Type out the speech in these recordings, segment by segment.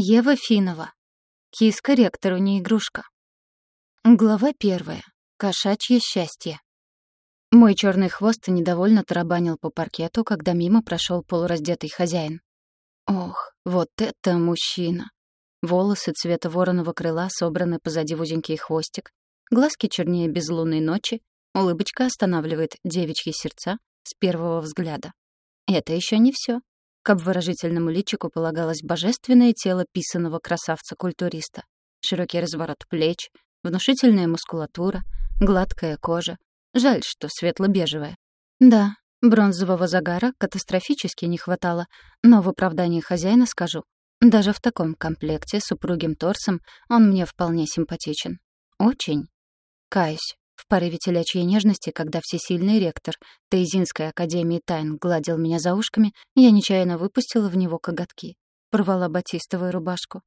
Ева Финова. Киска ректору не игрушка. Глава первая. Кошачье счастье. Мой черный хвост недовольно тарабанил по паркету, когда мимо прошел полураздетый хозяин. Ох, вот это мужчина! Волосы цвета вороного крыла собраны позади в узенький хвостик, глазки чернее безлунной ночи, улыбочка останавливает девичьи сердца с первого взгляда. Это еще не все. К обворожительному личику полагалось божественное тело писаного красавца-культуриста. Широкий разворот плеч, внушительная мускулатура, гладкая кожа. Жаль, что светло-бежевая. Да, бронзового загара катастрофически не хватало, но в оправдании хозяина скажу. Даже в таком комплекте с упругим торсом он мне вполне симпатичен. Очень. Каюсь, порыве телячьей нежности, когда всесильный ректор Тейзинской академии тайн гладил меня за ушками, я нечаянно выпустила в него коготки. Порвала батистовую рубашку.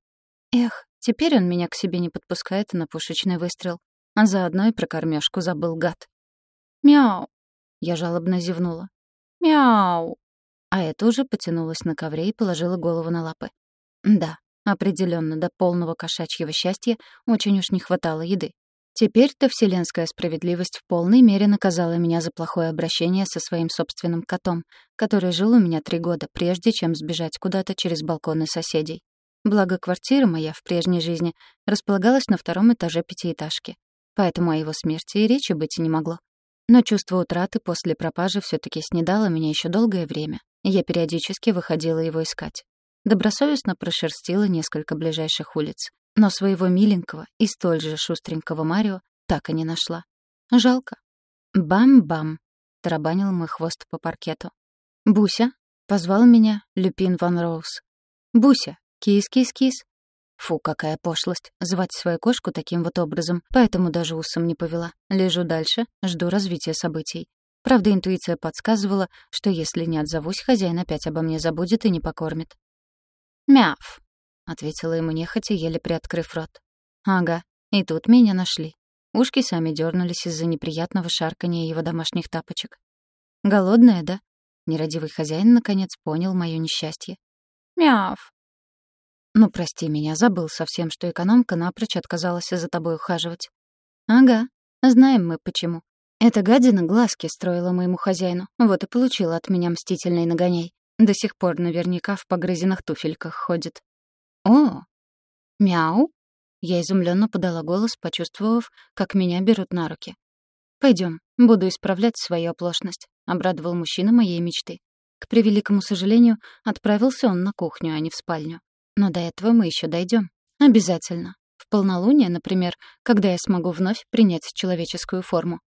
Эх, теперь он меня к себе не подпускает на пушечный выстрел. А заодно и про кормёжку забыл гад. «Мяу!» Я жалобно зевнула. «Мяу!» А это уже потянулась на ковре и положила голову на лапы. Да, определенно до полного кошачьего счастья очень уж не хватало еды. Теперь-то вселенская справедливость в полной мере наказала меня за плохое обращение со своим собственным котом, который жил у меня три года, прежде чем сбежать куда-то через балконы соседей. Благо, квартира моя в прежней жизни располагалась на втором этаже пятиэтажки, поэтому о его смерти и речи быть не могло. Но чувство утраты после пропажи все таки снедало меня еще долгое время, и я периодически выходила его искать. Добросовестно прошерстила несколько ближайших улиц, но своего миленького и столь же шустренького Марио так и не нашла. Жалко. «Бам-бам!» — тарабанил мой хвост по паркету. «Буся!» — позвал меня Люпин Ван Роуз. «Буся! Кис-кис-кис!» Фу, какая пошлость, звать свою кошку таким вот образом, поэтому даже усом не повела. Лежу дальше, жду развития событий. Правда, интуиция подсказывала, что если не отзовусь, хозяин опять обо мне забудет и не покормит. «Мяв!» — ответила ему нехотя, еле приоткрыв рот. «Ага, и тут меня нашли». Ушки сами дернулись из-за неприятного шаркания его домашних тапочек. «Голодная, да?» Нерадивый хозяин наконец понял моё несчастье. «Мяв!» «Ну, прости меня, забыл совсем, что экономка напрочь отказалась за тобой ухаживать». «Ага, знаем мы почему. Эта гадина глазки строила моему хозяину, вот и получила от меня мстительный нагоняй. До сих пор наверняка в погрызенных туфельках ходит. «О! Мяу!» Я изумленно подала голос, почувствовав, как меня берут на руки. Пойдем, буду исправлять свою оплошность», — обрадовал мужчина моей мечты. К превеликому сожалению, отправился он на кухню, а не в спальню. Но до этого мы еще дойдем. Обязательно. В полнолуние, например, когда я смогу вновь принять человеческую форму.